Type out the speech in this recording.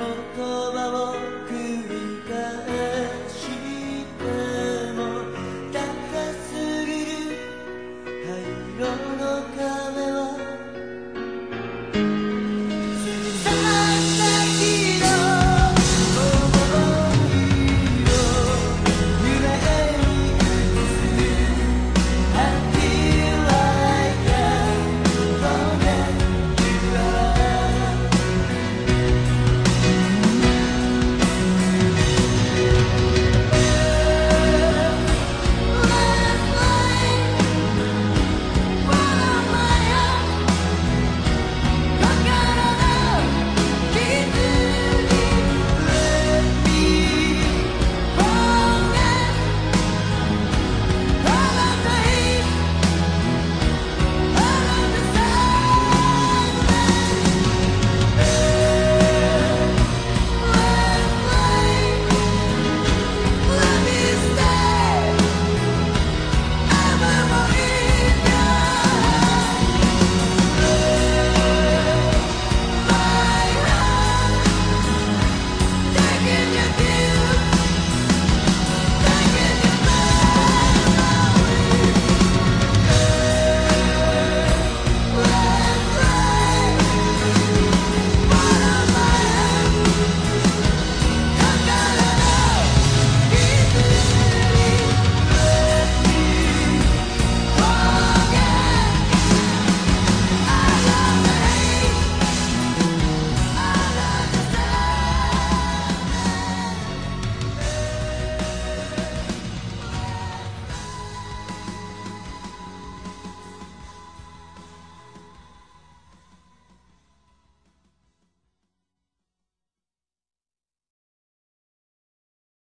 Oh,